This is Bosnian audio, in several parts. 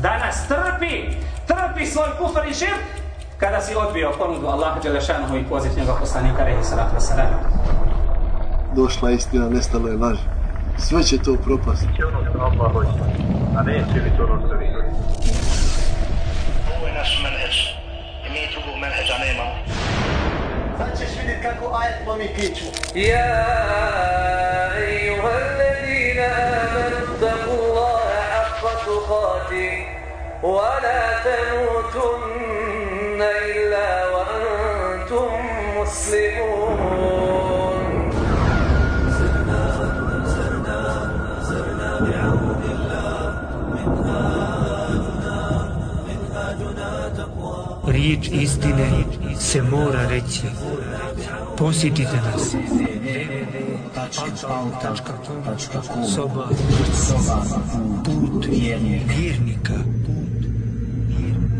danas trpi, trpi svoj kufar i širk, kada si odbio ponudu Allaha Đelešanohu i poziv njegov poslanika, rehi salatu wasalam. Došla istina, nestalo je laž. Sve će to propasti. Će ono što Allah hoće, a neće li to ono što vi Ovo je naš menheđ. I mi drugog menheđa nemamo. Sad ćeš vidjeti kako ajet pomi kiću. يا ولا تموتن إلا وأنتم مسلمون Riječ istine se mora reći. Posjetite nas. Soba. Put vjernika.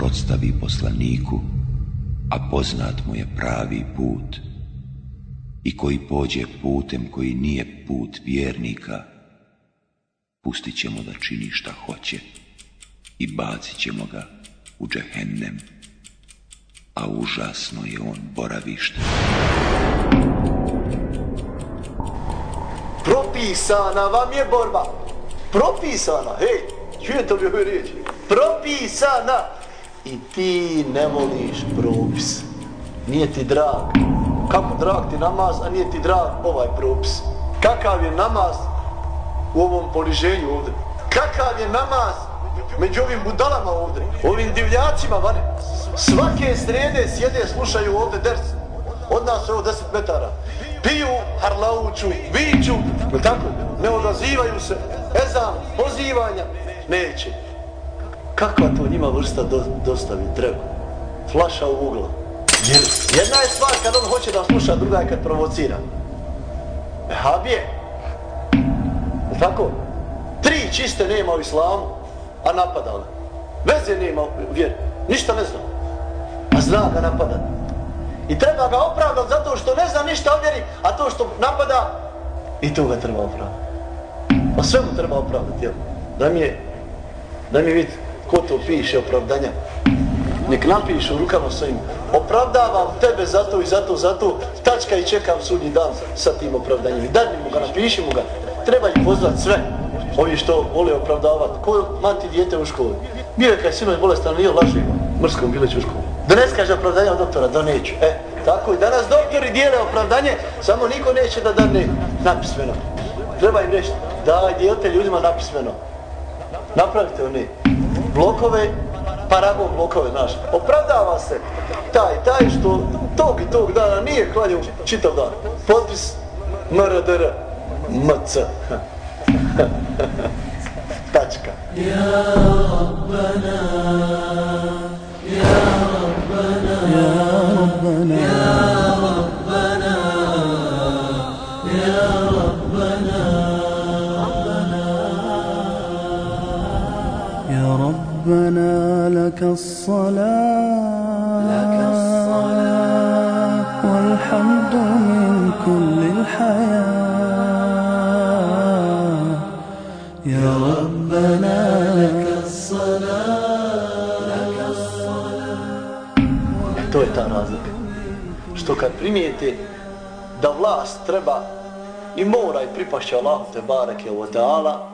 suprotstavi poslaniku, a poznat mu je pravi put, i koji pođe putem koji nije put vjernika, pustit ćemo da čini šta hoće i bacit ćemo ga u džehennem, a užasno je on boravište. Propisana vam je borba. Propisana, hej, čujete li ove riječi? Propisana. I ti ne voliš propis. Nije ti drag. Kako drag ti namaz, a nije ti drag ovaj propis. Kakav je namaz u ovom poniženju ovdje? Kakav je namaz među ovim budalama ovdje? Ovim divljacima vane? Svake srede sjede, slušaju ovdje ders. Od nas je ovo 10 metara. Piju, harlauču, viču, tako? Ne odazivaju se. Ezam, pozivanja. Neće. Kakva to njima vrsta do, dostavi treba? Flaša u ugla. Jedna je stvar kad on hoće da sluša, druga je kad provocira. Ehabije. Je tako? Tri čiste nema u islamu, a napada ona. Veze nema u vjeri. Ništa ne zna. A zna ga napadati. I treba ga opravdati zato što ne zna ništa o vjeri, a to što napada, i to ga treba opravdati. Pa sve mu treba opravdati, jel? Da mi je, da mi vidi ko to piše opravdanja. Nek napiše u rukama svojim, opravdavam tebe zato i zato, zato, tačka i čekam sudnji dan sa tim opravdanjem. Dadni mu ga, napiši mu ga. Treba ih pozvat sve. Ovi što vole opravdavati. Ko mati dijete u školi? Bio je kaj sinoć bolestan, nije laži mrskom bileću u školi. Da kaže opravdanje od doktora, da neću. E, tako i danas doktori dijele opravdanje, samo niko neće da dadne napismeno. Treba im reći, daj dijete ljudima napismeno. Napravite oni blokove, paragon blokove, znaš. Opravdava se taj, taj što tog i tog dana nije klanio čitav dan. Potpis MRDR MC. Tačka. Ja Rabbana, ja Rabbana, ja Rabbana. لك الصلاة لك الصلاة والحمد من كل الحياة يا ربنا لك الصلاة لك الصلاة To je ta razlika. Što kad primijete da vlast treba i mora i pripašće Allahu te bareke o dala,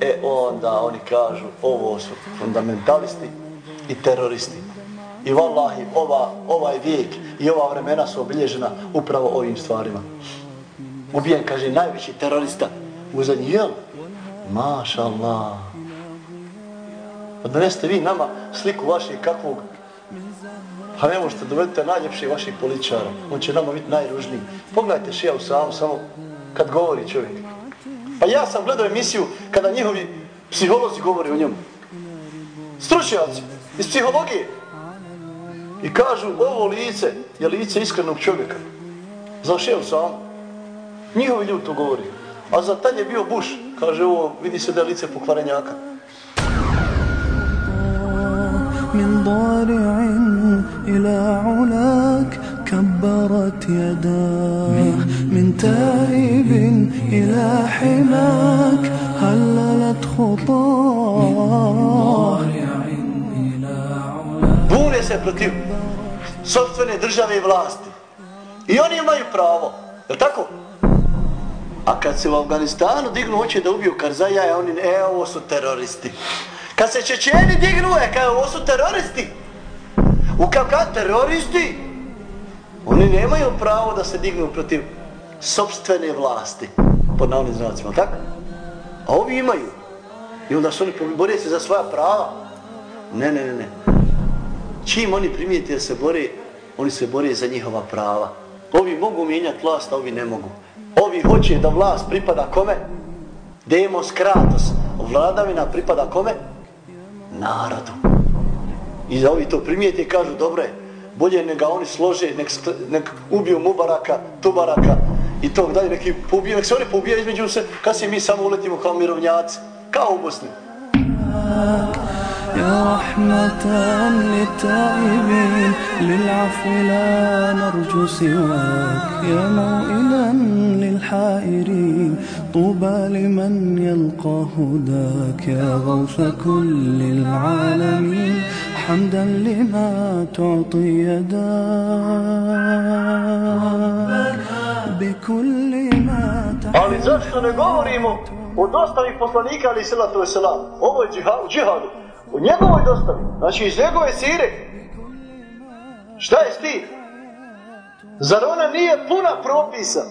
e onda oni kažu ovo su fundamentalisti i teroristi. I vallahi, ova, ovaj vijek i ova vremena su obilježena upravo ovim stvarima. Ubijen, kaže, najveći terorista u zadnji, jel? Maša Allah. Odneste vi nama sliku vaših kakvog Pa ne možete dovedite najljepših vaših političara. On će nama biti najružniji. Pogledajte Šija u samu, samo kad govori čovjek. Pa ja sam gledao emisiju kada njihovi psiholozi govori o njemu. stručnjaci iz psihologije. I kažu, ovo lice je lice iskrenog čovjeka. Za šev sam. Njihovi ljudi to govori. A za tad je bio Bush. Kaže, ovo vidi se da je lice pokvarenjaka. من ضارع إلى علاك كبرت يداه من تائب إلى حماك هللت خطاه Se protiv sobstvene države i vlasti. I oni imaju pravo. Je tako? A kad se u Afganistanu dignu, hoće da ubiju Karzaja, e, oni, e, ovo su teroristi. Kad se Čečeni dignu, e, kao ovo su teroristi. U Kavkaz teroristi. Oni nemaju pravo da se dignu protiv sobstvene vlasti. Pod navnim znacima, tako? A ovi imaju. I onda su oni borije se za svoja prava. Ne, ne, ne, ne. Čim oni primijete da se bore, oni se bore za njihova prava. Ovi mogu mijenjati vlast, a ovi ne mogu. Ovi hoće da vlast pripada kome? Demos kratos. Vladavina pripada kome? Narodu. I za ovi to primijete i kažu, dobro je, bolje nek ga oni slože, nek, nek ubiju Mubaraka, Tubaraka i tog dalje, neki pobije, nek se oni pobijaju između se, kad se mi samo uletimo kao mirovnjaci, kao u Bosni. يا رحمة للتائبين للعفو لا نرجو سواك يا موئلا للحائرين طوبى لمن يلقى هداك يا غوث كل العالمين حمدا لما تعطي يداك بكل ما Ali zašto ne govorimo o dostavi poslanika ali salatu wasalam? Ovo je džihad, džihadu. U njegovoj dostavi. Znači iz njegove sire. Šta je stih? Zar ona nije puna propisa?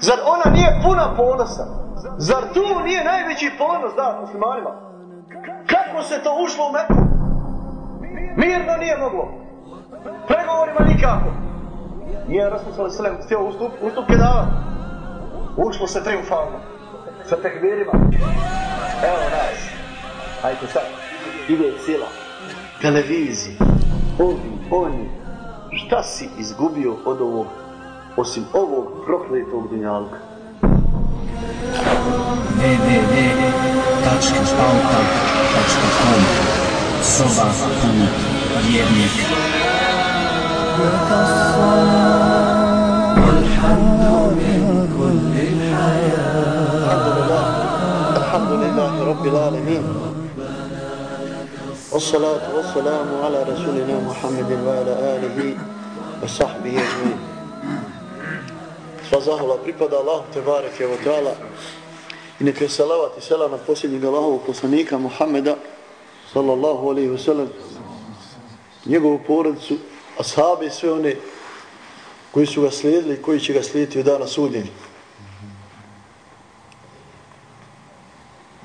Zar ona nije puna ponosa? Zar tu nije najveći ponos da muslimanima? Kako se to ušlo u metu? Mirno nije moglo. Pregovorima nikako. Nije Rasul sallallahu alejhi ve htio ustup, ustupke davati. Ušlo se triumfalno. Sa tekbirima. Evo nas. Hajde sad ide cijela televizija, ovi, oni, šta si izgubio od ovog, osim ovog prokletog dunjalka? www.auta.com Soba punut vjernik Alhamdulillah, Alhamdulillah, Rabbil Alamin. والصلاة والسلام على رسولنا محمد وعلى آله وصحبه أجمعين Sva zahvala pripada Allahu te bareke wa ta'ala i neka je salavat i selam na posljednjeg Allahovog poslanika Muhammeda sallallahu alaihi wa sallam njegovu porodicu, ashabi i sve one koji su ga slijedili i koji će ga slijediti u dana sudjenja.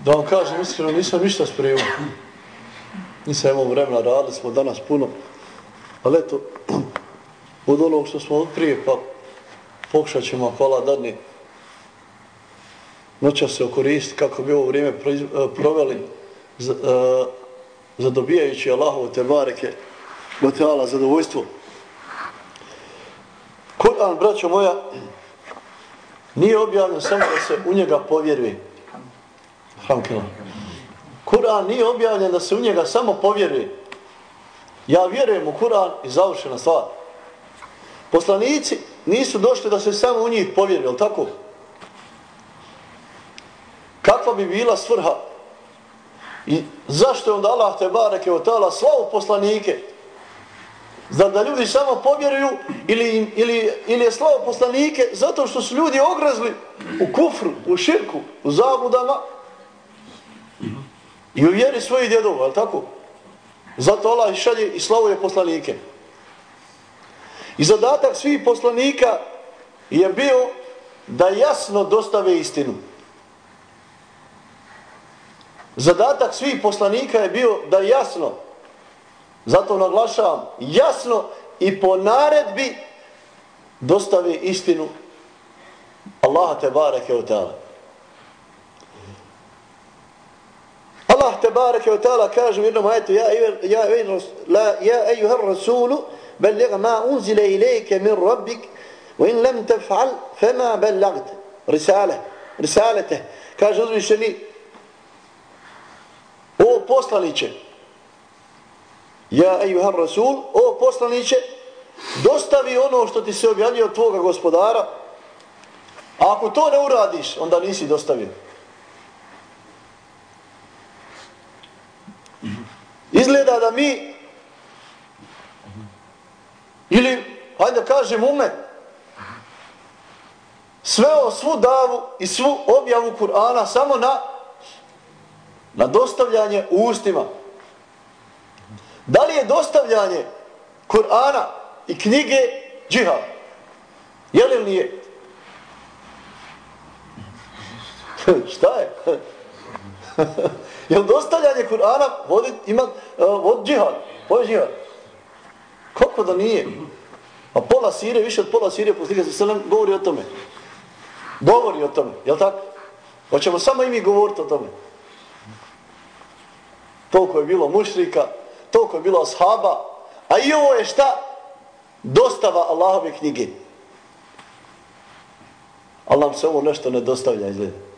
Da vam kažem iskreno, nisam ništa spremao. Nisam imao vremena, radili smo danas puno. Ali eto, od onog što smo prije, pa pokušat ćemo, hvala dadni, noća se okoristiti kako bi ovo vrijeme e, proveli e, zadobijajući Allahovu te bareke, Goteala, zadovoljstvo. Kur'an, braćo moja, nije objavljen samo da se u njega povjeruje. Hamkila. Kur'an nije objavljen da se u njega samo povjeruje. Ja vjerujem u Kur'an i završena stvar. Poslanici nisu došli da se samo u njih povjeruje, ali tako? Kakva bi bila svrha? I zašto je onda Allah te bareke o tala slavu poslanike? Zar da ljudi samo povjeruju ili, ili, ili je slavo poslanike zato što su ljudi ograzli u kufru, u širku, u zabudama i u vjeri svojih djedova, je tako? Zato Allah šalje i slavuje poslanike. I zadatak svih poslanika je bio da jasno dostave istinu. Zadatak svih poslanika je bio da jasno, zato naglašavam, jasno i po naredbi dostave istinu Allaha te bareke ta'ala. Allah te bareke ve taala kaže u jednom ajetu ja ja la ja ejuha rasulu balligh ma unzila ilayka min rabbik wa in lam taf'al fama ballagt risale risalete. Kaže uzvišeni o poslanice ja ejuha rasul o poslanice dostavi ono što ti se objavio od tvoga gospodara. A ako to ne uradiš onda nisi dostavio Izgleda da mi ili, hajde kažem, umet sveo svu davu i svu objavu Kur'ana samo na na dostavljanje u ustima. Da li je dostavljanje Kur'ana i knjige džihad? Je li nije? Šta je? Jel dostavljanje Kur'ana vodi, ima, uh, e, vod džihad? Ovo džihad. Kako da nije? A pola sire, više od pola sire, poslika se selem, govori o tome. Govori o tome, jel tako? Hoćemo samo i mi govoriti o tome. Toliko je bilo mušrika, toliko je bilo ashaba, a i ovo je šta? Dostava Allahove knjige. Allah se ovo nešto ne dostavlja, izgleda.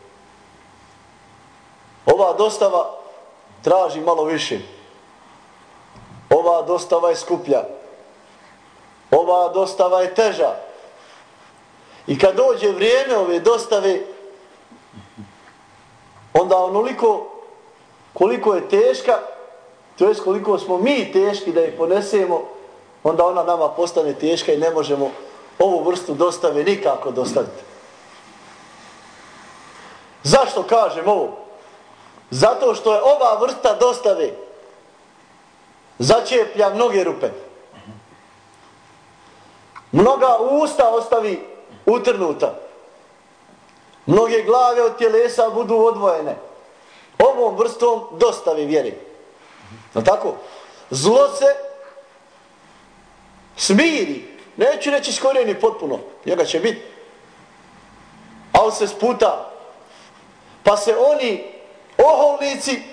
Dostava traži malo više. Ova dostava je skuplja. Ova dostava je teža. I kad dođe vrijeme ove dostave, onda onoliko koliko je teška, to jest koliko smo mi teški da je ponesemo, onda ona nama postane teška i ne možemo ovu vrstu dostave nikako dostaviti. Zašto kažem ovo? Zato što je ova vrsta dostave začeplja mnoge rupe. Mnoga usta ostavi utrnuta. Mnoge glave od tjelesa budu odvojene. Ovom vrstom dostavi vjeri. No tako? Zlo se smiri. Neću reći skorijeni potpuno. Njega će biti. Ali se sputa. Pa se oni oholnici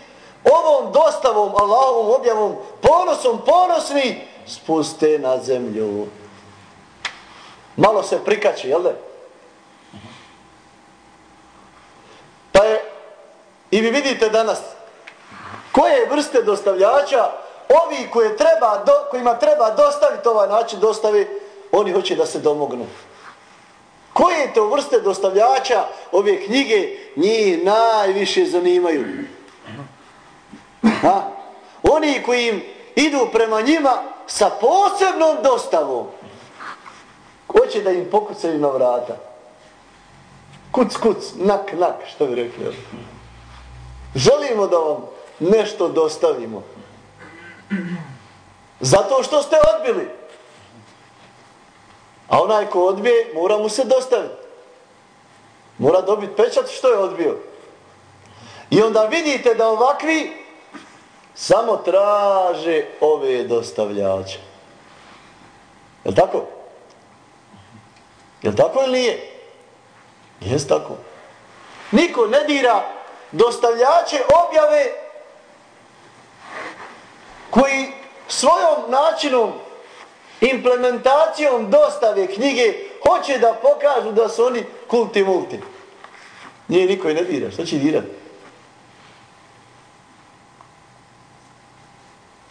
ovom dostavom Allahovom objavom ponosom ponosni spuste na zemlju. Malo se prikači jel da? Pa je i vi vidite danas koje vrste dostavljača ovi koje treba do, kojima treba dostaviti ovaj način dostavi oni hoće da se domognu. Koje to vrste dostavljača ove knjige njih najviše zanimaju? Ha? Oni koji im idu prema njima sa posebnom dostavom. Hoće da im pokucaju na vrata. Kuc, kuc, nak, nak, što bi rekli. Želimo da vam nešto dostavimo. Zato što ste odbili. A onaj ko odbije, mora mu se dostaviti. Mora dobiti pečat što je odbio. I onda vidite da ovakvi samo traže ove dostavljače. Je li tako? Je li tako ili nije? Jes tako. Niko ne dira dostavljače objave koji svojom načinom implementacijom dostave knjige hoće da pokažu da su oni kulti multi. Nije niko i ne dira. Šta će dirati?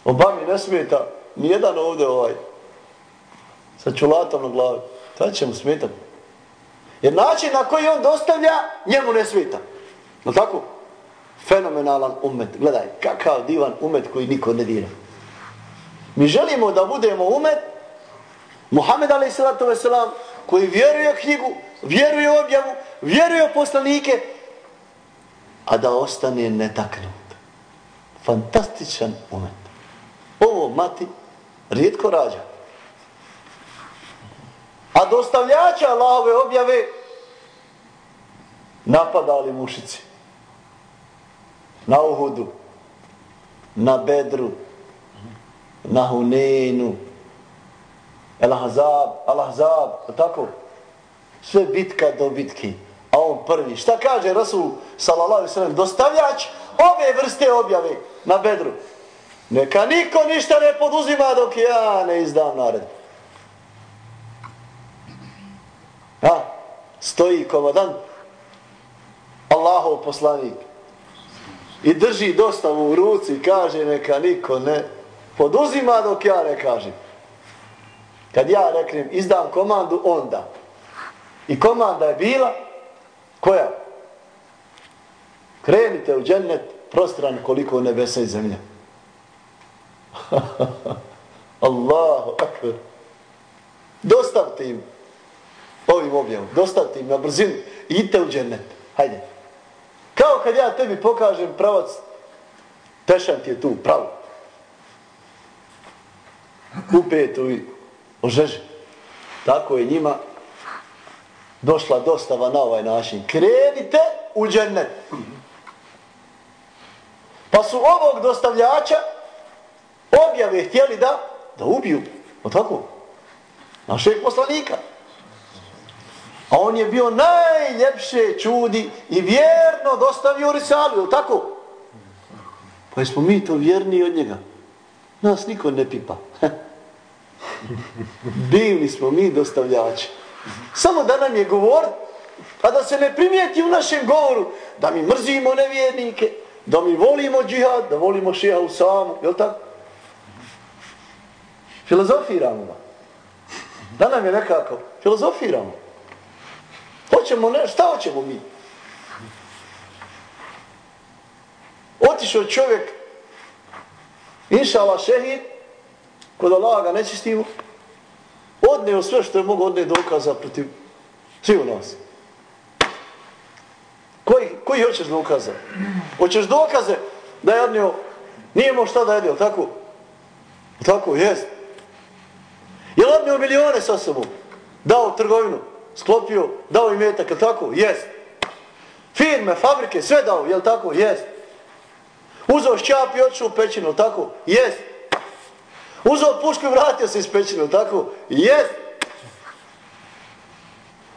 Obami ne smeta nijedan ovdje ovaj sa čulatom na glavi. Ta će mu smetati. Jer način na koji on dostavlja, njemu ne smeta. No tako? Fenomenalan umet. Gledaj, kakav divan umet koji niko ne dira. Mi želimo da budemo umet Muhammed a.s. koji vjeruje knjigu, vjeruje objavu, vjeruje poslanike, a da ostane netaknut. Fantastičan moment. Ovo mati rijetko rađa. A dostavljača Allahove objave napadali mušici. Na Uhudu, na Bedru, na Hunenu, El Ahzab, Al-Ahzab, tako? Sve bitka do bitki. A on prvi. Šta kaže Rasul, sallallahu sallam, dostavljač ove vrste objave na bedru. Neka niko ništa ne poduzima dok ja ne izdam nared. A, Stoji komadan, Allahov poslanik, i drži dostavu u ruci i kaže neka niko ne poduzima dok ja ne kažem. Kad ja reknem izdam komandu, onda. I komanda je bila koja? Krenite u džennet prostran koliko nebesa i zemlja. Allahu akbar. Dostavte im ovim objavom. Dostavte im na brzinu. Idite u džennet. Hajde. Kao kad ja tebi pokažem pravac, tešan ti je tu, pravo. U tu i ožeže. Tako je njima došla dostava na ovaj način. Krenite u džennet. Pa su ovog dostavljača objave htjeli da da ubiju. O tako? Našeg poslanika. A on je bio najljepše čudi i vjerno dostavio risalu, je tako? Pa smo mi to vjerni od njega. Nas niko ne pipa. Divni smo mi dostavljači. Samo da nam je govor, a da se ne primijeti u našem govoru, da mi mrzimo nevjernike, da mi volimo džihad, da volimo šeha u samu, je tako? Filozofiramo ga. Da nam je nekako, filozofiramo. Hoćemo ne, šta hoćemo mi? Otišao čovjek, inšala šehid, kod Allaha ga nečistimo, odneo sve što je mogo odne dokaza protiv svi u nas. Koji, koji hoćeš dokaza? Hoćeš dokaze da je odneo, nije imao šta da jede, tako? Tako, jest. Je li odneo milione sa sobom? Dao trgovinu? sklopio, dao im metak, je tako? Jest. Firme, fabrike, sve dao, je tako? Jest. Uzao šćap i odšao u pećinu, tako? Jest. Uzao pušku i vratio se iz pećine, tako? Jes.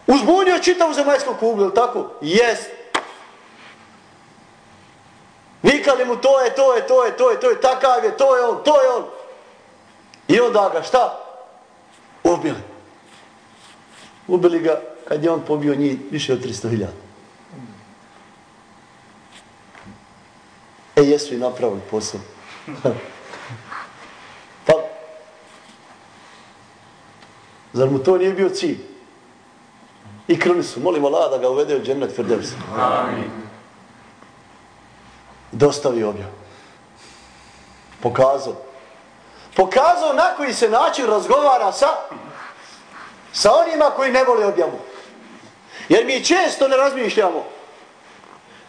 Uzbunio čitavu zemaljsku kuglu, tako? Jes. Vikali mu to je, to je, to je, to je, to je, takav je, to je on, to je on. I onda ga šta? Ubili. Ubili ga kad je on pobio njih više od 300.000. E, jesu i napravili posao. pa, zar mu to nije bio cilj? I kruni su, molimo Allah da ga uvede u džennet Firdevs. Amin. Dostavi objav. Pokazao. Pokazao na koji se način razgovara sa sa onima koji ne vole objavu. Jer mi često ne razmišljamo.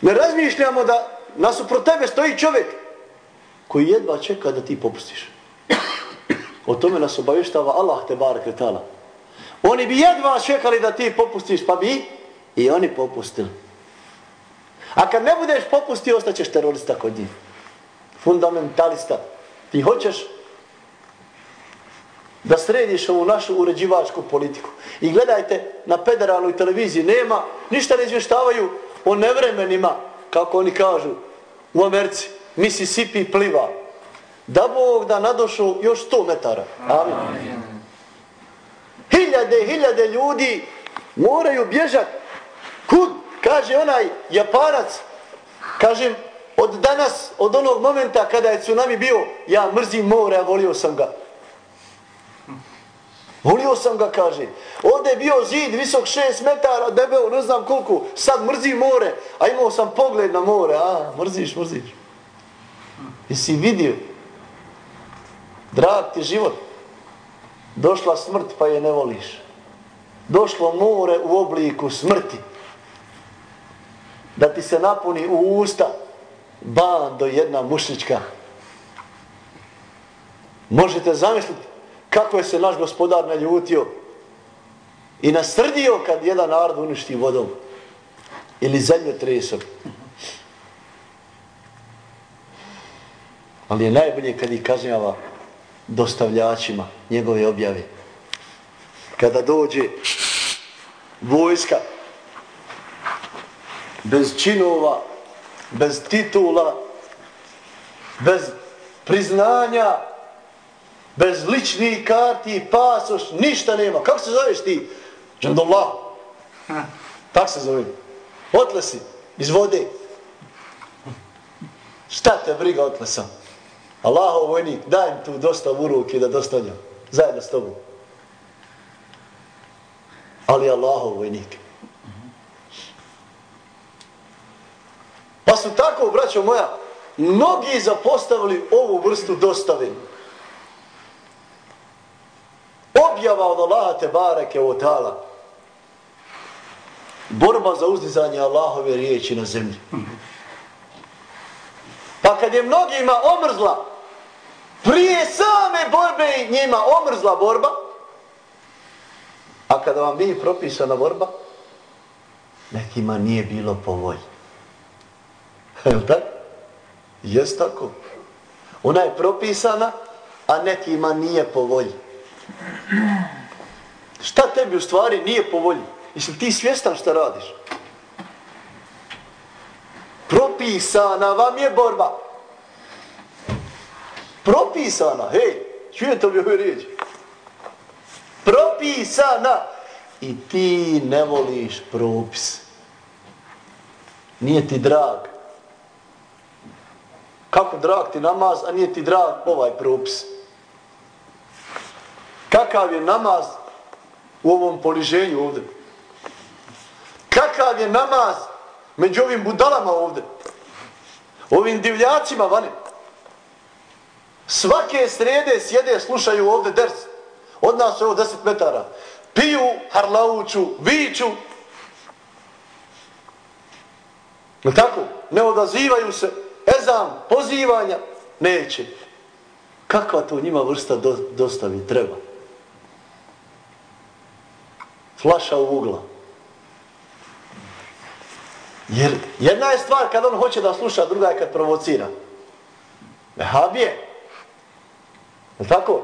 Ne razmišljamo da nasuprot tebe stoji čovjek koji jedva čeka da ti popustiš. O tome nas obavještava Allah te bar kretala. Oni bi jedva čekali da ti popustiš, pa bi i oni popustili. A kad ne budeš popustio, ostaćeš terorista kod njih. Fundamentalista. Ti hoćeš da središ ovu našu uređivačku politiku. I gledajte, na federalnoj televiziji nema, ništa ne izvještavaju o nevremenima, kako oni kažu, u Americi. Mississippi pliva. Da Bog da nadošao još 100 metara. Amin. Hiljade, hiljade ljudi moraju bježati. Kud? Kaže onaj Japanac, kažem, od danas, od onog momenta kada je tsunami bio, ja mrzim more, a volio sam ga. Volio sam ga, kaže. Ovdje je bio zid visok 6 metara, debel, ne znam koliko. Sad mrzi more, a imao sam pogled na more. A, mrziš, mrziš. Jesi vidio? Drag ti život. Došla smrt, pa je ne voliš. Došlo more u obliku smrti. Da ti se napuni u usta bando jedna mušnička. Možete zamisliti kako je se naš gospodar naljutio i nasrdio kad jedan narod uništi vodom ili zemljotresom. Ali je najbolje kad ih kažnjava dostavljačima njegove objave. Kada dođe vojska bez činova bez titula, bez priznanja, bez ličnih karti, pasoš, ništa nema. Kako se zoveš ti? Džandullah. Tak se zove. Otle si, iz vode. Šta te briga otle sam? Allahov vojnik, daj mi tu dosta u ruke da dostavljam. Zajedno s tobom. Ali Allahov vojnik. Pa su tako, braćo moja, mnogi zapostavili ovu vrstu dostave. Objava od Allaha te bareke o tala. Borba za uzdizanje Allahove riječi na zemlji. Pa kad je mnogima omrzla, prije same borbe njima omrzla borba, a kada vam bi propisana borba, nekima nije bilo po volji. Je tako? Jes tako. Ona je propisana, a nekima nije po volji. Šta tebi u stvari nije po volji? Jesi ti svjestan šta radiš? Propisana vam je borba. Propisana, hej, čujete li ove riječi? Propisana. I ti ne voliš propis. Nije ti drag. Kako drag ti namaz, a nije ti drag ovaj propis? Kakav je namaz u ovom poliženju ovdje? Kakav je namaz među ovim budalama ovdje? Ovim divljacima vani? Svake srede sjede, slušaju ovdje ders. Od nas je ovo deset metara. Piju, harlauću, viču. Ne tako? Ne odazivaju se. Ezam, pozivanja. Neće. Kakva to njima vrsta do, dostavi treba? Flaša u ugla. Jer jedna je stvar kad on hoće da sluša, druga je kad provocira. Vehabije. Je tako?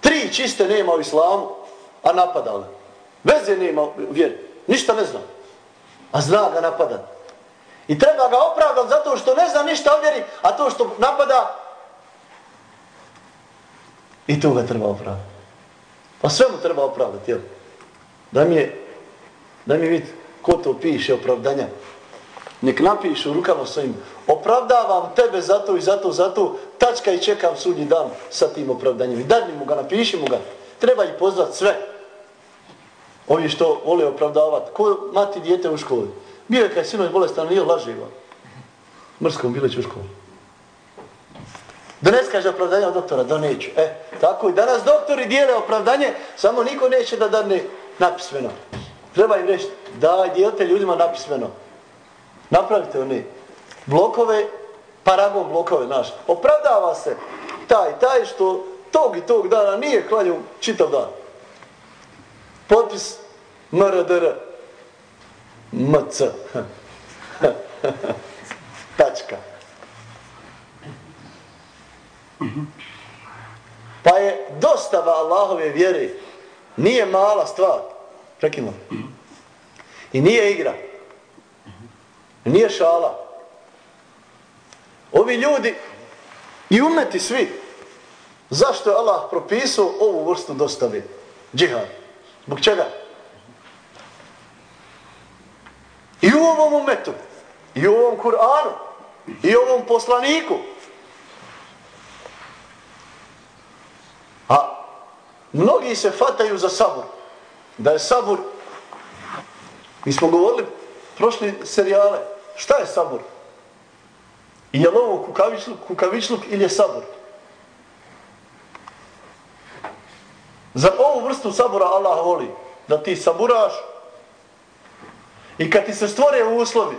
Tri čiste nema u islamu, a napadali. Veze nema u vjeri. Ništa ne zna. A zna ga napada. I treba ga opravdati zato što ne zna ništa o vjeri, a to što napada, i to ga treba opravdati. Pa sve mu treba opravdati, jel? Da mi je, da mi vidi ko to piše opravdanja. Nek napišu rukama svojim, opravdavam tebe zato i zato, zato, tačka i čekam sudnji dan sa tim opravdanjem. I dadni mu ga, napiši mu ga. Treba ih pozvat sve. Ovi što vole opravdavati. Ko mati dijete u školi? Bio je kaj sinoć bolestan, nije laživa. Mrskom bileć u školi. Da kaže opravdanje od doktora, da neću. E, tako i danas doktori dijele opravdanje, samo niko neće da dane napismeno. Treba im reći, daj, dijete ljudima napismeno. Napravite oni blokove, paragon blokove, znaš. Opravdava se taj, taj što tog i tog dana nije klanju čitav dan. Potpis MRDR. MC. Tačka. Pa je dostava Allahove vjere nije mala stvar. Prekimo. I nije igra. Nije šala. Ovi ljudi i umeti svi. Zašto je Allah propisao ovu vrstu dostave? Džihad. Zbog čega? I u ovom umetu, i u ovom Kur'anu, i u ovom poslaniku. A mnogi se fataju za sabor. Da je sabor, mi smo govorili prošli serijale, šta je sabor? I je li ovo kukavičluk, kukavičluk ili je sabor? Za ovu vrstu sabora Allah voli da ti saburaš i kad ti se stvore uslovi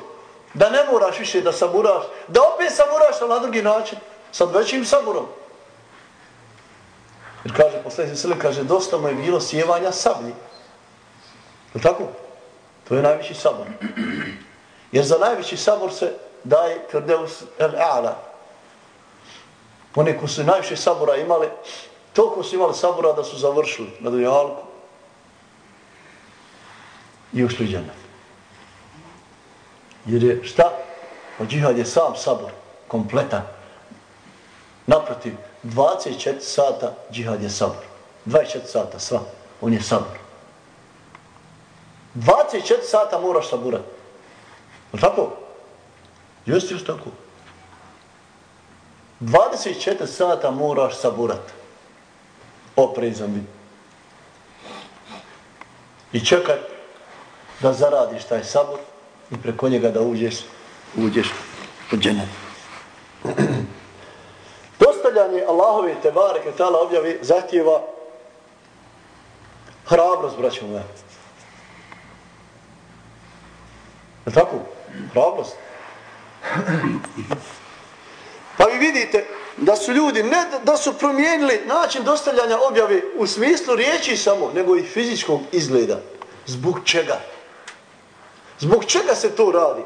da ne moraš više da saburaš, da opet saburaš na drugi način, sa većim saburom. Jer kaže, posljednji sile, kaže, dosta mu je bilo sjevanja sablji. Je tako? To je najviši sabor. Jer za najveći sabor se daje krdeus el-a'la. Oni koji su najviše sabora imali, toliko su imali sabora da su završili na dojalku i ušli džene. Jer je šta? O džihad je sam sabor, kompletan. Naprotiv, 24 sata džihad je sabor. 24 sata, sva. On je sabor. 24 sata moraš saburati. Je tako? Jeste još tako? 24 sata moraš saburat. Oprezan biti. I čekat da zaradiš taj sabor i preko njega da uđeš, uđeš u dženet. Dostavljanje Allahove te bareke tala objavi zahtjeva hrabrost, braćo moja. Je tako? Hrabrost. Pa vi vidite da su ljudi, ne da su promijenili način dostavljanja objave u smislu riječi samo, nego i fizičkog izgleda. Zbog čega? Zbog čega se to radi?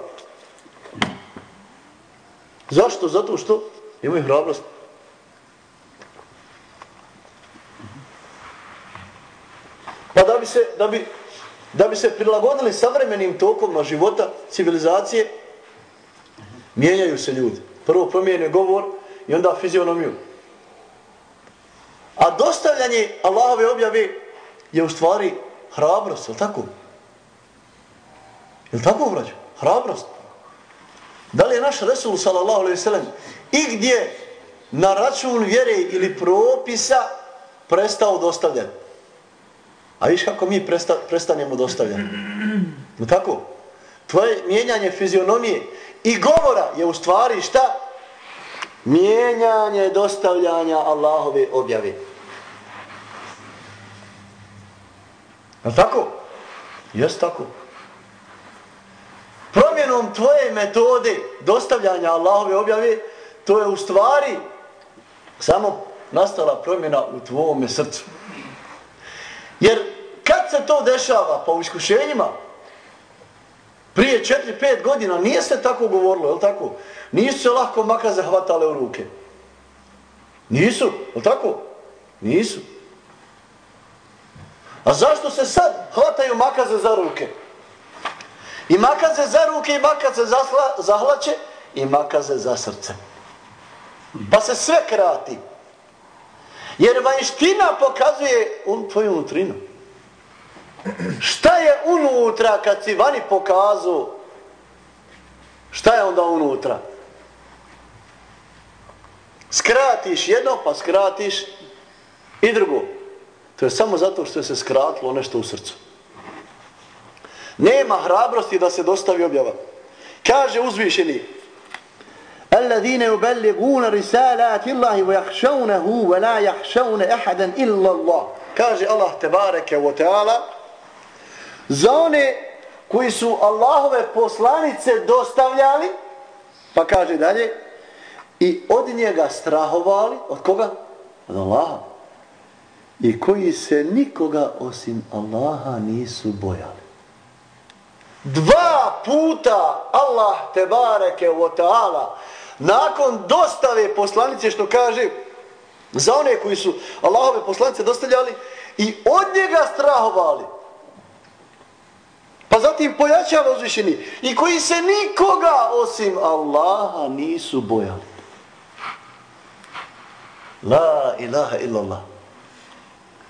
Zašto? Zato što imaju hrabrost. Pa da bi se, da bi, da bi se prilagodili savremenim tokovima života, civilizacije, mijenjaju se ljudi. Prvo promijene govor i onda fizionomiju. A dostavljanje Allahove objave je u stvari hrabrost, je li tako? Je li tako, braću? Hrabrost. Da li je naš Resul, sallallahu alaihi sallam, i gdje na račun vjere ili propisa prestao dostavljati? A viš kako mi presta, prestanemo dostavljati? No tako? Tvoje mijenjanje fizionomije i govora je u stvari šta? Mijenjanje dostavljanja Allahove objave. Je tako? Jes tako. Promjenom tvoje metode dostavljanja Allahove objave, to je u stvari samo nastala promjena u tvojome srcu. Jer kad se to dešava po iskušenjima, prije 4-5 godina nije se tako govorilo, je tako? Nisu se lahko makaze hvatale u ruke. Nisu, je tako? Nisu. A zašto se sad hvataju makaze za ruke? I makaze za ruke i makaze za, za hlače i makaze za srce. Pa se sve krati. Jer vanština pokazuje un, tvoju unutrinu. Šta je unutra kad si vani pokazao? Šta je onda unutra? Skratiš jedno, pa skratiš i drugo. To je samo zato što se skratilo nešto u srcu. Nema hrabrosti da se dostavi objava. Kaže uzvišeni الذين يبلغون رسالات الله ويخشونه ولا يخشون احدا الا الله kaže Allah tebareke ve taala za one koji su Allahove poslanice dostavljali pa kaže dalje i od njega strahovali od koga od Allaha i koji se nikoga osim Allaha nisu bojali dva puta Allah te bareke o taala nakon dostave poslanice što kaže za one koji su Allahove poslanice dostavljali i od njega strahovali. Pa zatim pojačava uzvišeni. I koji se nikoga osim Allaha nisu bojali. La ilaha illallah.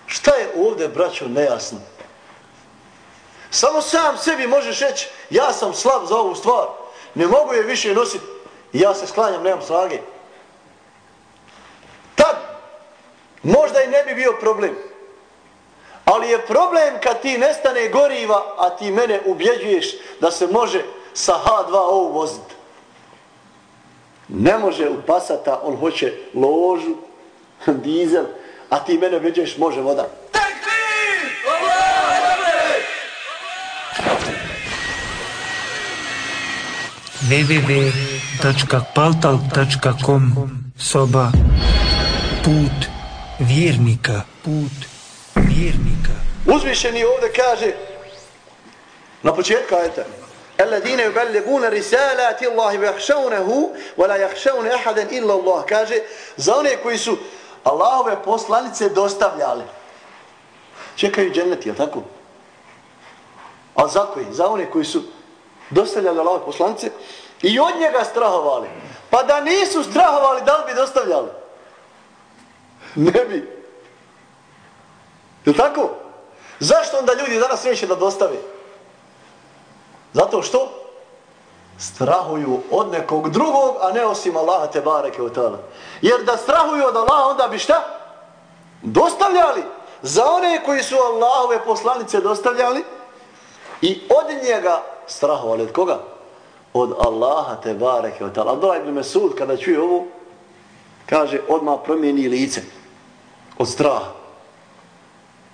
Šta je ovdje braćo nejasno? Samo sam sebi možeš reći, ja sam slab za ovu stvar, ne mogu je više nositi, ja se sklanjam, nemam snage. Tad, možda i ne bi bio problem. Ali je problem kad ti nestane goriva, a ti mene ubjeđuješ da se može sa H2O voziti. Ne može u pasata, on hoće ložu, dizel, a ti mene ubjeđuješ, može voda www.paltal.com Soba Put vjernika Put vjernika Uzvišeni ovdje kaže na početku ajeta الذين يبلغون رسالات الله ويخشونه ولا يخشون احدا الا الله kaže za one koji su Allahove poslanice dostavljali čekaju džennet je tako a za koji za one koji su Dostavljali Allahove poslanice i od njega strahovali. Pa da nisu strahovali, da li bi dostavljali? Ne bi. Je tako? Zašto onda ljudi danas neće da dostave? Zato što strahuju od nekog drugog, a ne osim Allaha te bareke od tala. Jer da strahuju od Allaha, onda bi šta? Dostavljali. Za one koji su Allahove poslanice dostavljali i od njega strahovali. Od koga? Od Allaha te bareke od tala. Abdullah ibn Mesud kada čuje ovo, kaže odmah promijeni lice od straha.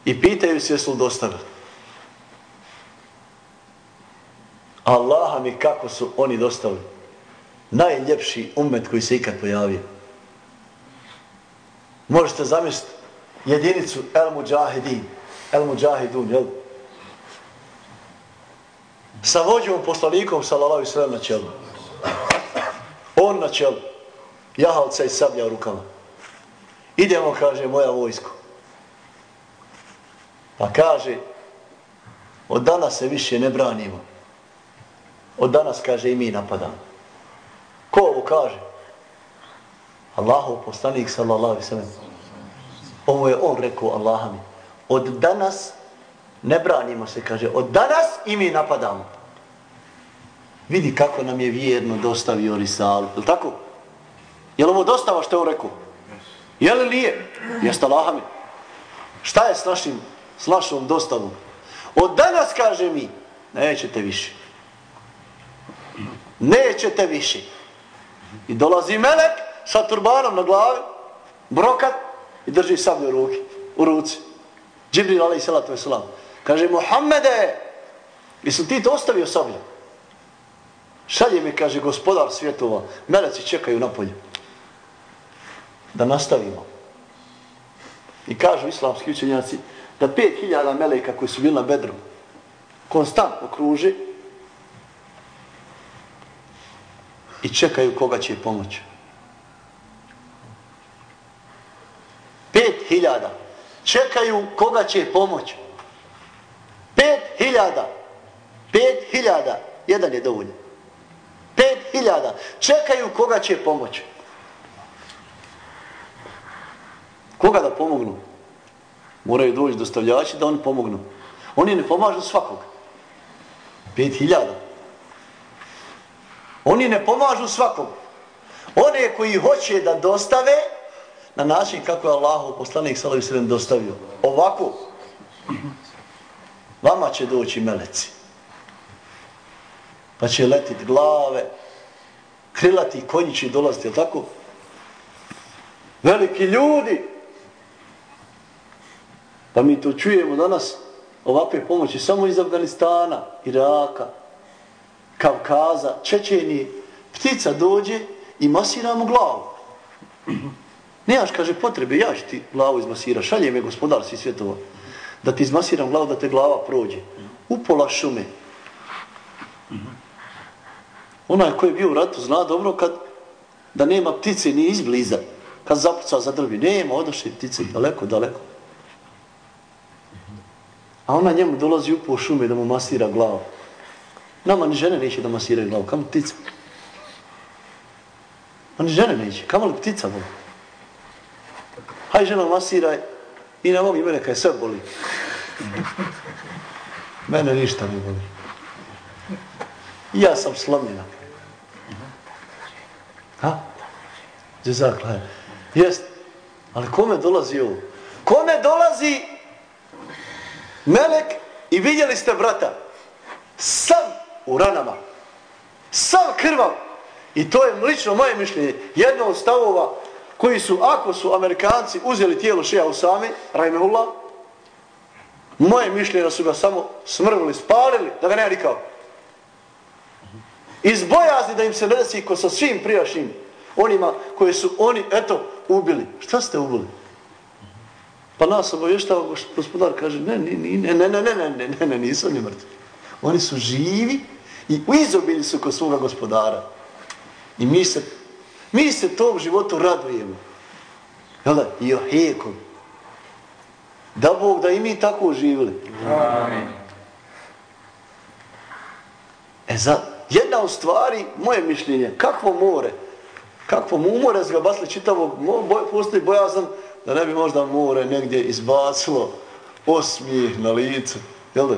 I pitaju se jesu li dostavili. Allaha mi kako su oni dostavili. Najljepši umet koji se ikad pojavio. Možete zamisliti jedinicu El Mujahidin. El Mujahidun, jel? Sa vođom poslanikom, sallallahu i sallam, na čelu. On na čelu. Jahalca i sablja u rukama. Idemo, kaže, moja vojsko. Pa kaže, od danas se više ne branimo. Od danas, kaže, i mi napadamo. Ko ovo kaže? Allahov poslanik, sallallahu sallam. Ovo je on rekao Allahami. Od danas ne branimo se, kaže, od danas i mi napadamo. Vidi kako nam je vjerno dostavio risalu. Je tako? Je li ovo dostava što je on rekao? Je li nije? Jeste Allaha. Šta je s našim s našom dostavom. Od danas, kaže mi, nećete više. Nećete više. I dolazi melek sa turbanom na glavi, brokat i drži sablju u ruki, u ruci. Džibril alaih salatu wasalam. Kaže, Muhammede, jesu ti to ostavio sablje? Šalje mi, kaže, gospodar svjetova, meleci čekaju na polju. Da nastavimo. I kažu islamski učenjaci, da pet hiljada meleka koji su bili na bedru konstantno kruže i čekaju koga će pomoći. Pet hiljada čekaju koga će pomoći. Pet hiljada. Pet hiljada. Jedan je dovoljan. Pet hiljada. Čekaju koga će pomoći. Koga da pomognu? Moraju doći dostavljači da oni pomognu. Oni ne pomažu svakog. Pet hiljada. Oni ne pomažu svakog. One koji hoće da dostave na način kako je Allah poslanik sallahu sallam dostavio. Ovako. Vama će doći meleci. Pa će letit glave. Krilati konji će dolaziti. Tako? Veliki ljudi. Pa mi to čujemo danas ovakve pomoći samo iz Afganistana, Iraka, Kavkaza, Čečenije. Ptica dođe i masira mu glavu. Nemaš, kaže, potrebe, ja ću ti glavu izmasira. Šalje me gospodar svi svjetova da ti izmasiram glavu, da te glava prođe. Upola šume. Onaj koji je bio u ratu zna dobro kad da nema ptice ni izbliza. Kad zapuca za drvi. Nema, odošli ptice daleko, daleko. A ona njemu dolazi u po šume da mu masira glavu. Nama ni žene neće da masiraju glavu, kamo ptica. Ma ni žene neće, kamo li ptica boli? Haj žena masiraj i na mom imene kaj sve boli. Mene ništa ne boli. Ja sam slomljena. Ha? Jezak, Jest. Ali kome dolazi ovo? Kome dolazi Melek i vidjeli ste brata. Sam u ranama. Sam krvav. I to je lično moje mišljenje. Jedno od stavova koji su, ako su Amerikanci uzeli tijelo šeja Usame, sami, Rajmehullah, moje mišljenje da su ga samo smrvili, spalili, da ga ne nikao. Iz bojazni da im se ne desi ko sa svim prijašnjim onima koje su oni, eto, ubili. Šta ste ubili? Pa nas obavještava gospodar, kaže, ne, ne, ne, ne, ne, ne, ne, ne, ne, ne, nisu oni mrtvi. Oni su živi i u izobili su kod svoga gospodara. I mi se, mi se tom životu radujemo. Jel da? I ohekom. Da Bog da i mi tako živili. Amin. E za jedna od stvari, moje mišljenje, kakvo more, kakvo mu more ga basli čitavog, boj, postoji bojazan da ne bi možda more negdje izbacilo osmijeh na licu, jel da?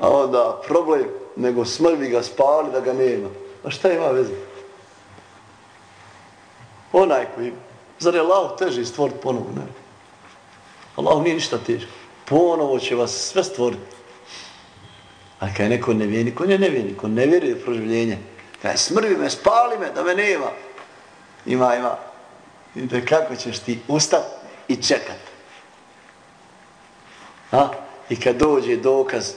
A onda problem, nego smrvi ga spali da ga nema. A šta ima veze? Onaj koji, zar je Allah teži stvoriti ponovo? Ne. Allah nije ništa težko. Ponovo će vas sve stvoriti. A kada je neko nevjernik, on je nevjernik, on ne vjeruje u proživljenje. Kada je smrvi me, spali me, da me nema. Ima, ima. Vidite kako ćeš ti ustati i čekat. A? I kad dođe dokaz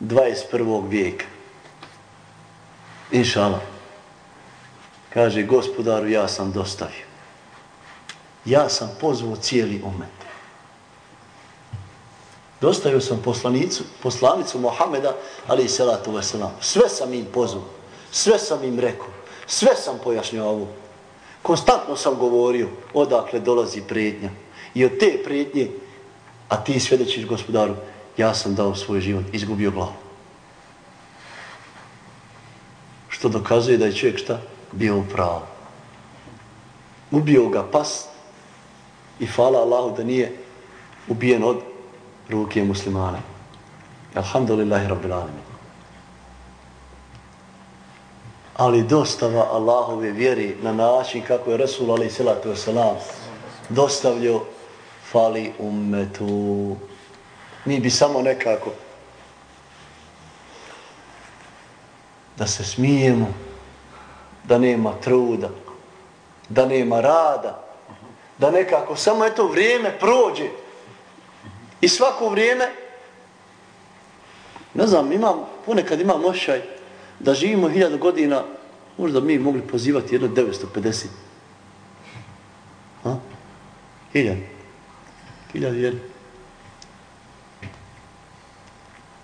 21. vijeka. Inša Allah. Kaže, gospodaru, ja sam dostavio. Ja sam pozvao cijeli umet. Dostavio sam poslanicu, poslanicu Mohameda, ali i salatu wasalam. Sve sam im pozvao. Sve sam im rekao. Sve sam pojašnjao ovo. Konstantno sam govorio odakle dolazi prednja. I od te prednje, a ti svjedećiš gospodaru, ja sam dao svoj život, izgubio glavu. Što dokazuje da je čovjek šta? Bio u pravu. Ubio ga pas i hvala Allahu da nije ubijen od ruke muslimana. Alhamdulillahi rabbil alamin. Ali dostava Allahove vjeri na način kako je Rasul alaih salatu wasalam dostavljio fali ummetu. Mi bi samo nekako da se smijemo, da nema truda, da nema rada, da nekako samo eto vrijeme prođe i svako vrijeme ne znam, imam, ponekad imam ošaj da živimo hiljada godina, možda mi mogli pozivati jedno 950. Ha? Hiljad. Hiljad jedan.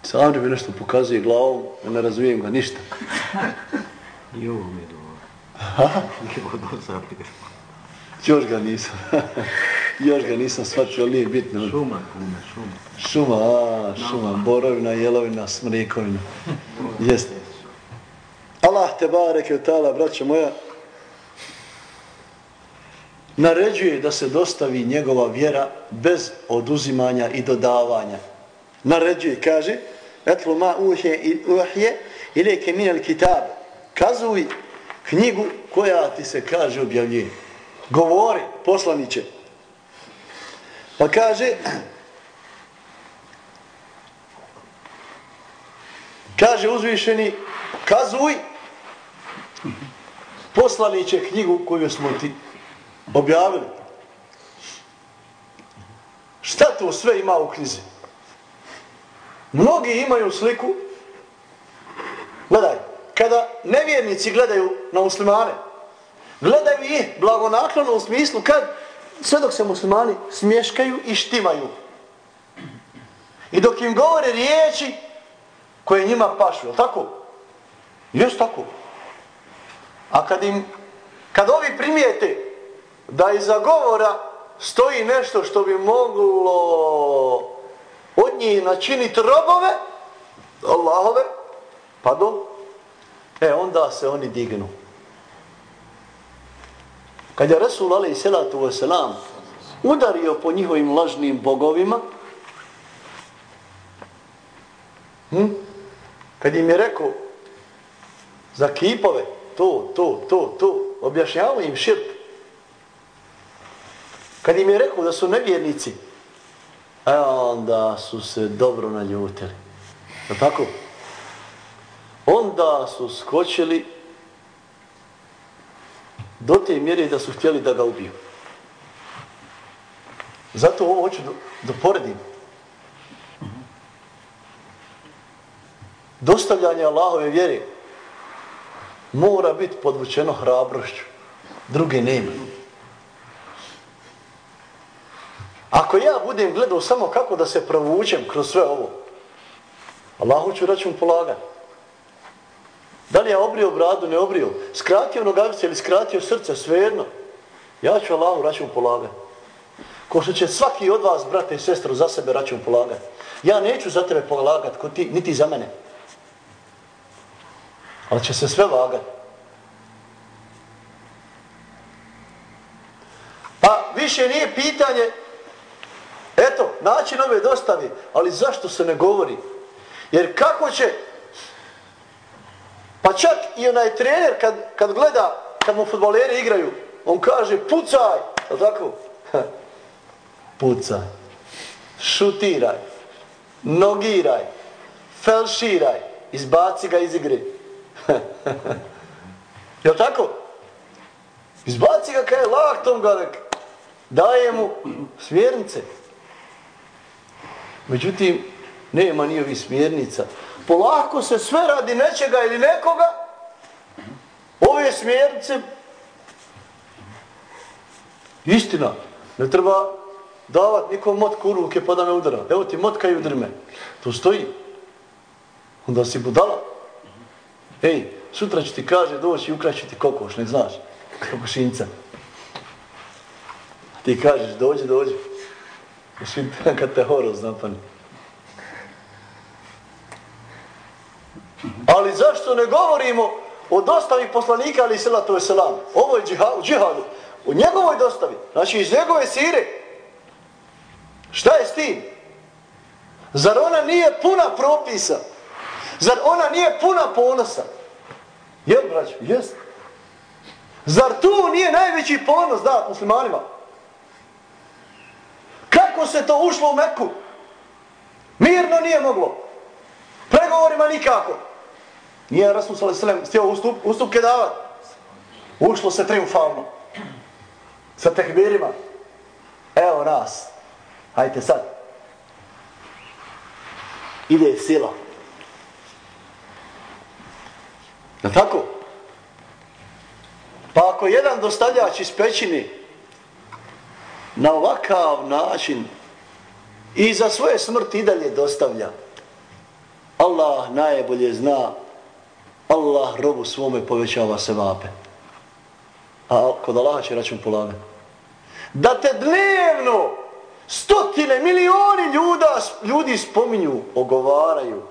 Sam mi nešto pokazuje glavom, ne razumijem ga ništa. I ovo mi je dobro. Zapije. Još ga nisam. Još ga nisam shvatio, ali nije bitno. Šuma, kume, šuma. Šuma, a, šuma, borovina, jelovina, smrikovina. Jeste. Allah te bareke od tala, braća moja, naređuje da se dostavi njegova vjera bez oduzimanja i dodavanja. Naređuje, kaže, etlu ma uhje i uhje ili keminel kitab. Kazuj knjigu koja ti se kaže objavljuje. Govori, poslaniće. Pa kaže, kaže uzvišeni, kazuj poslaniće knjigu koju smo ti objavili. Šta to sve ima u knjizi? Mnogi imaju sliku, gledaj, kada nevjernici gledaju na muslimane, gledaju ih blagonaklono u smislu kad sve dok se muslimani smješkaju i štimaju. I dok im govore riječi koje njima pašu, je tako? Jes tako. A kad im, kad ovi primijete da iza govora stoji nešto što bi moglo od njih načiniti robove, Allahove, pa do, e onda se oni dignu. Kad je Resul alaih salatu wasalam udario po njihovim lažnim bogovima, hm? kad im je rekao za kipove, to, to, to, to, objašnjavao im širk. Kad im je rekao da su nevjernici, e onda su se dobro naljutili. Je tako? Onda su skočili do te mjere da su htjeli da ga ubiju. Zato ovo hoću da, da poredim. Dostavljanje Allahove vjere mora biti podvučeno hrabrošću. Druge nema. Ako ja budem gledao samo kako da se provučem kroz sve ovo, Allahu ću račun polagati. Da ja obrio bradu, ne obrio, skratio nogavice ili skratio srce, svejedno. Ja ću Allahu račun polagati. Ko što će svaki od vas, brate i sestro, za sebe račun polagati. Ja neću za tebe polagati, ko ti, niti za mene. Ali će se sve vagati. Pa više nije pitanje, eto, način ove dostavi, ali zašto se ne govori? Jer kako će, pa čak i onaj trener kad, kad gleda, kad mu futboleri igraju, on kaže pucaj, je tako? pucaj, šutiraj, nogiraj, felširaj, izbaci ga iz igre. je tako? Izbaci ga kaj laktom ga daje mu smjernice. Međutim, nema ni ovih smjernica. Polako se sve radi nečega ili nekoga, ove smjernice, istina, ne treba davat nikom motku u ruke pa da me udara. Evo ti motka i udri me. To stoji. Onda si budala. Ej, sutra će ti kaže doći i ukraći ti kokoš, ne znaš. Kokošinca. Ti kažeš, dođi, dođi. Svi kad te horoz napani. Ali zašto ne govorimo o dostavi poslanika ali salatu wasalam? selam? Ovo je džihad, džihadu. U njegovoj dostavi. Znači iz njegove sire. Šta je s tim? Zar ona nije puna propisa? Zar ona nije puna ponosa? Jel, braćo? Jes. Zar tu nije najveći ponos da muslimanima? Kako se to ušlo u Meku? Mirno nije moglo. Pregovorima nikako. Nije Rasul s.a.v. stio ustup, ustupke davati. Ušlo se triumfalno. Sa tehbirima. Evo nas. Hajte sad. Ide sila. Je tako? Pa ako jedan dostavljač iz pećine na ovakav način i za svoje smrti i dalje dostavlja, Allah najbolje zna, Allah robu svome povećava se vape. A kod Allaha će račun polagati. Da te dnevno stotine, milioni ljuda, ljudi spominju, ogovaraju,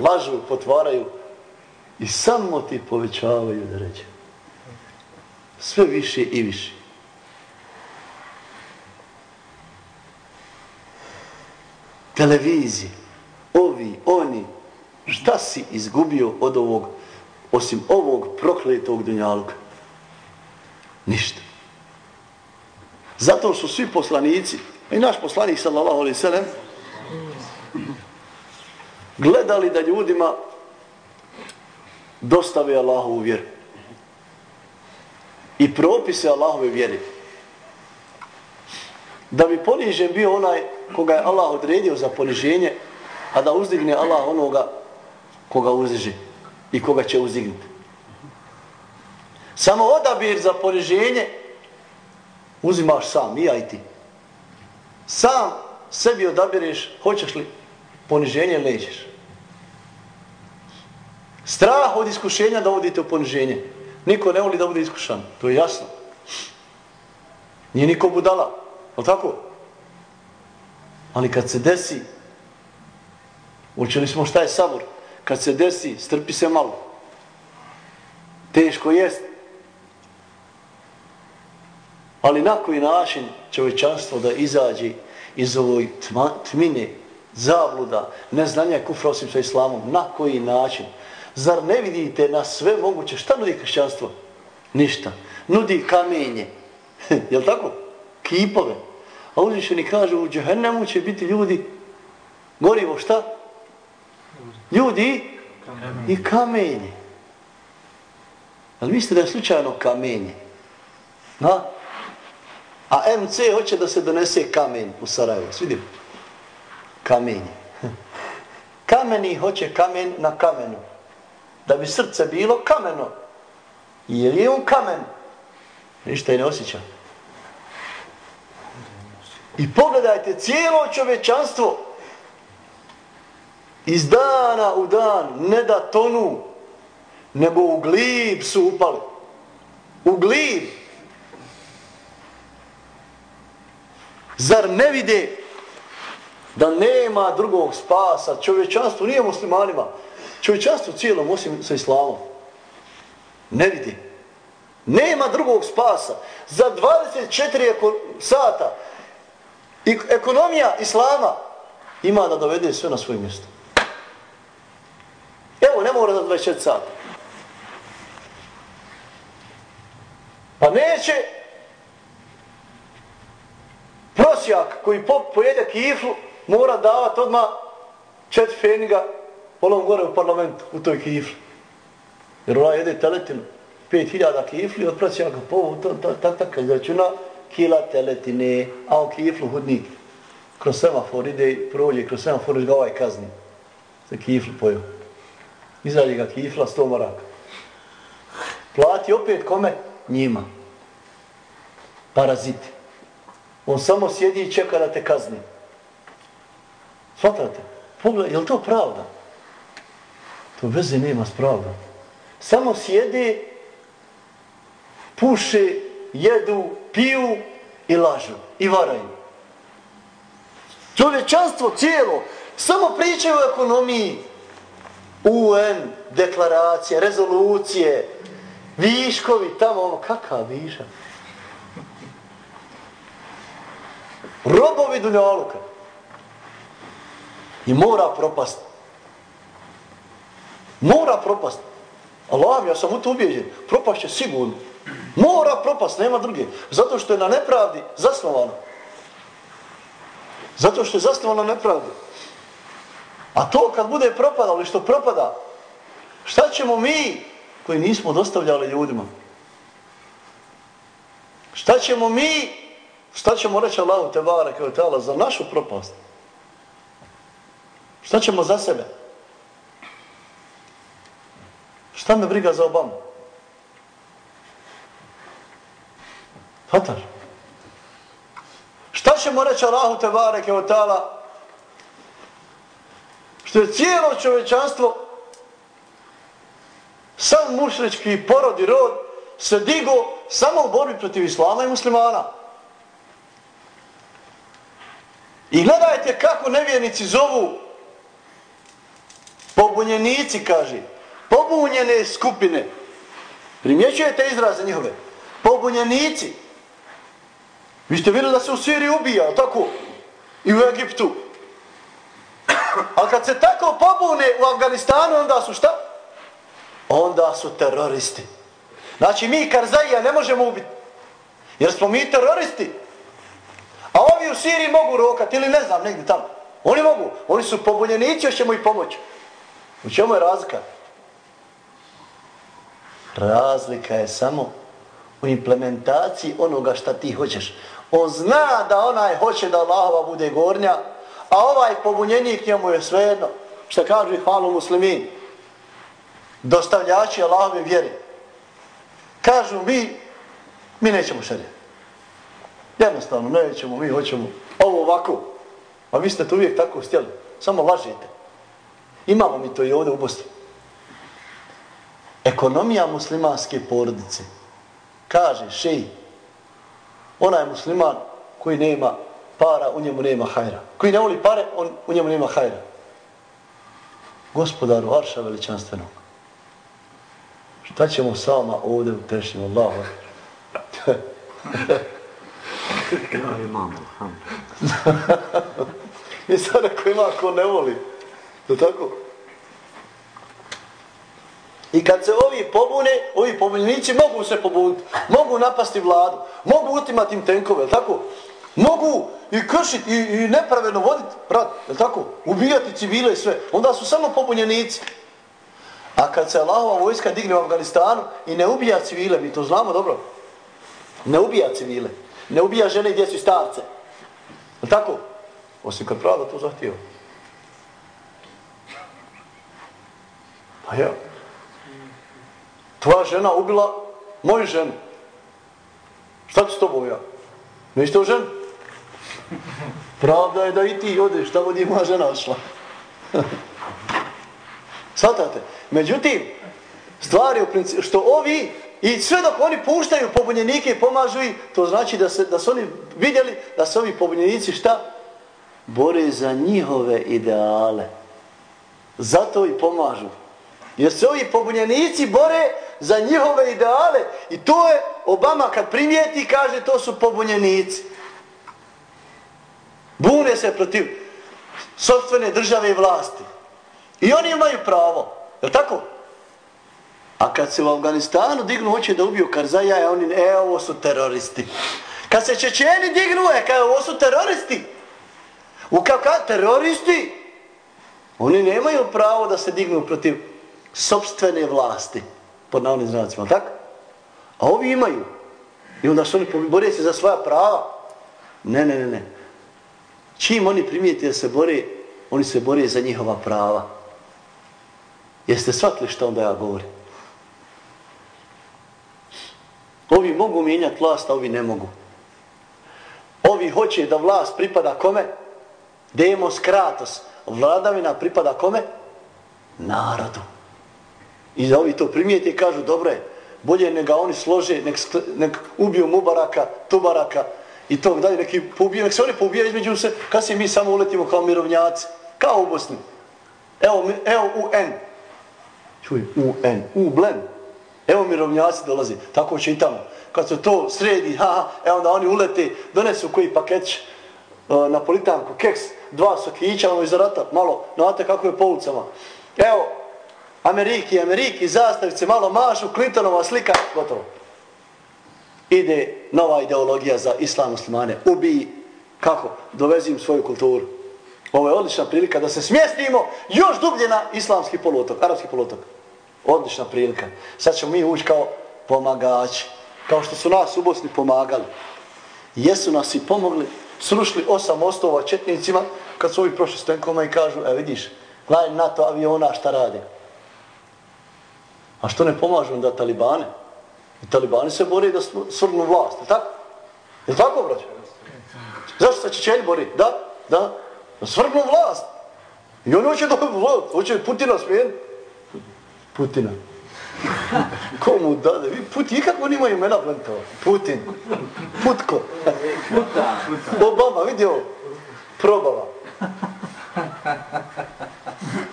lažu, potvaraju i samo ti povećavaju da ređe. Sve više i više. Televizije, ovi, oni, šta si izgubio od ovog, osim ovog prokletog dunjalka. Ništa. Zato su svi poslanici, i naš poslanik sallallahu alaihi sallam, gledali da ljudima dostave Allahovu vjeru. I propise Allahove vjeri. Da bi ponižen bio onaj koga je Allah odredio za poniženje, a da uzdigne Allah onoga koga uzdiže i koga će uzdignuti. Samo odabir za poniženje uzimaš sam, i ja i ti. Sam sebi odabireš, hoćeš li poniženje ili nećeš. Strah od iskušenja dovodite u poniženje. Niko ne voli da bude iskušan, to je jasno. Nije niko budala, ali tako? Ali kad se desi, učili smo šta je sabor, kad se desi, strpi se malo. Teško jest. Ali na koji način čovečanstvo da izađe iz ovoj tma, tmine, zabluda, neznanja kufra osim sa islamom, na koji način? Zar ne vidite na sve moguće? Šta nudi hršćanstvo? Ništa. Nudi kamenje. Jel tako? Kipove. A uzvišeni kaže u džehennemu će biti ljudi gorivo šta? Ljudi i kamenje. Ali mislite da je slučajno kamenje? Na? A MC hoće da se donese kamen u Sarajevo. Svidim? Kamenje. Kameni hoće kamen na kamenu da bi srce bilo kameno. Jer je on kamen. Ništa je ne osjeća. I pogledajte cijelo čovečanstvo iz dana u dan ne da tonu, nego u glib su upali. U glib. Zar ne vide da nema drugog spasa? čovječanstvu, nije muslimanima čovječanstvo cijelom osim sa islamom. Ne vidi. Nema drugog spasa. Za 24 sata i ekonomija Islama ima da dovede sve na svoje mjesto. Evo, ne mora za 24 sata. Pa neće prosjak koji pojede kiflu mora davati odmah čet feniga onom gore u parlamentu, u toj kifli. Jer ona jede teletinu, pet hiljada kifli, od prosjaka po, to, to, tak, tak, izračuna, kila teletine, a on kiflu hudnik. Kroz semafor ide, prođe, kroz semafor ga ovaj kazni. Za kiflu pojeo. Izradi ga kifla, sto maraka. Plati opet kome? Njima. Paraziti. On samo sjedi i čeka da te kazni. Svatate? Pogledaj, je li to pravda? To veze nema s pravdom. Samo sjede, puše, jedu, piju i lažu. I varaju. Čovječanstvo cijelo samo pričaju o ekonomiji. UN, deklaracije, rezolucije, viškovi, tamo ono, kakav višak? Robovi dunjaluka. I mora propast. Mora propast. Allah, ja sam u to ubijeđen. Propast će sigurno. Mora propast, nema druge. Zato što je na nepravdi zasnovano. Zato što je zasnovano na nepravdi. A to kad bude propadalo što propada, šta ćemo mi koji nismo dostavljali ljudima? Šta ćemo mi, šta ćemo reći Allahu Tebara kao tala za našu propast? Šta ćemo za sebe? Šta me briga za Obama? Fatar. Šta ćemo reći Allahu Tebara kao tala što je cijelo čovečanstvo sam mušlički porod i rod se digo samo u borbi protiv islama i muslimana. I gledajte kako nevjernici zovu pobunjenici, kaže, pobunjene skupine. Primjećujete izraze njihove. Pobunjenici. Vi ste vidjeli da se u Siriji ubija, tako? I u Egiptu. Ali kad se tako pobune u Afganistanu, onda su šta? Onda su teroristi. Znači mi Karzaija ne možemo ubiti. Jer smo mi teroristi. A ovi u Siriji mogu rokati ili ne znam, negdje tamo. Oni mogu. Oni su pobunjenici, još ćemo ih pomoći. U čemu je razlika? Razlika je samo u implementaciji onoga šta ti hoćeš. On zna da onaj hoće da Allahova bude gornja, a ovaj pobunjenik njemu je svejedno. Što kaže i hvalu muslimin? Dostavljači Allahove vjeri. Kažu mi, mi nećemo šarijet. Jednostavno, nećemo, mi hoćemo ovo ovako. A vi ste to uvijek tako stjeli. Samo lažite. Imamo mi to i ovdje u Bosni. Ekonomija muslimanske porodice. Kaže, šeji, onaj musliman koji nema para, u njemu nema hajra. Koji ne voli pare, on, u njemu nema hajra. Gospodaru Arša veličanstvenog. Šta ćemo s vama ovdje u? Ja imam, I sad ako ima ko ne voli. To tako? I kad se ovi pobune, ovi pobunjenici mogu se pobuniti. Mogu napasti vladu. Mogu utimati im tenkove, tako? Mogu i kršiti i, i nepravedno voditi rat, je tako? Ubijati civile i sve. Onda su samo pobunjenici. A kad se Allahova vojska digne u Afganistanu i ne ubija civile, mi to znamo dobro. Ne ubija civile. Ne ubija žene i djecu i starce. Je tako? Osim kad pravda to zahtijeva. Pa ja. Tvoja žena ubila moju ženu. Šta ću s tobom ja? Niste u ženu? Pravda je da i ti odeš, šta vodi moja žena odšla. Svatate? Međutim, stvari u principu, što ovi, i sve dok oni puštaju pobunjenike i pomažu ih, to znači da, se, da su oni vidjeli da se ovi pobunjenici šta? Bore za njihove ideale. Zato i pomažu. Jer se ovi pobunjenici bore za njihove ideale i to je Obama kad primijeti kaže to su pobunjenici. Bune se protiv sobstvene države i vlasti. I oni imaju pravo. Je tako? A kad se u Afganistanu dignu, hoće da ubiju Karzaja, a oni, e, ovo su teroristi. Kad se Čečeni dignu, e, kao ovo su teroristi. U kakav teroristi, oni nemaju pravo da se dignu protiv sobstvene vlasti. Pod navodnim znacima, tako? A ovi imaju. I onda su oni bore se za svoja prava. Ne, ne, ne, ne. Čim oni primijete da se bore, oni se bore za njihova prava. Jeste shvatili što onda ja govorim? Ovi mogu mijenjati vlast, a ovi ne mogu. Ovi hoće da vlast pripada kome? Demos kratos. Vladavina pripada kome? Narodu. I da ovi to primijete i kažu, dobro je, bolje neka oni slože, nek, nek ubiju Mubaraka, Tubaraka i to dalje, neki poubiju, nek se oni poubijaju između se, kad se mi samo uletimo kao mirovnjaci, kao u Bosni. Evo, evo UN. Čuj, UN, UBLEN. Evo mirovnjaci dolazi, tako će i tamo. Kad se to sredi, ha, evo da oni ulete, donesu koji paketić e, uh, na politanku, keks, dva sokića, ono iz rata, malo, znate kako je po ulicama. Evo, Ameriki, Ameriki, zastavice, malo mašu, Clintonova slika, gotovo. Ide nova ideologija za islam muslimane. Ubiji, kako? Dovezim svoju kulturu. Ovo je odlična prilika da se smjestimo još dublje na islamski poluotok, arapski poluotok. Odlična prilika. Sad ćemo mi ući kao pomagači. Kao što su nas u Bosni pomagali. Jesu nas i pomogli, srušili osam ostova četnicima, kad su ovi prošli s tenkoma i kažu, e vidiš, gledaj NATO aviona šta radi. A što ne pomažu da talibane? I talibani se bori da svrnu vlast, je tako? Je tako, braće? Zašto se Čečeni bori? Da, da, da svrnu vlast. I oni hoće da vlast, hoće Putina smijeniti. Putina. Komu dade? Vi Putin, ikako oni imaju imena plentova? Putin. Putko. Puta. Obama, vidi ovo. Probava.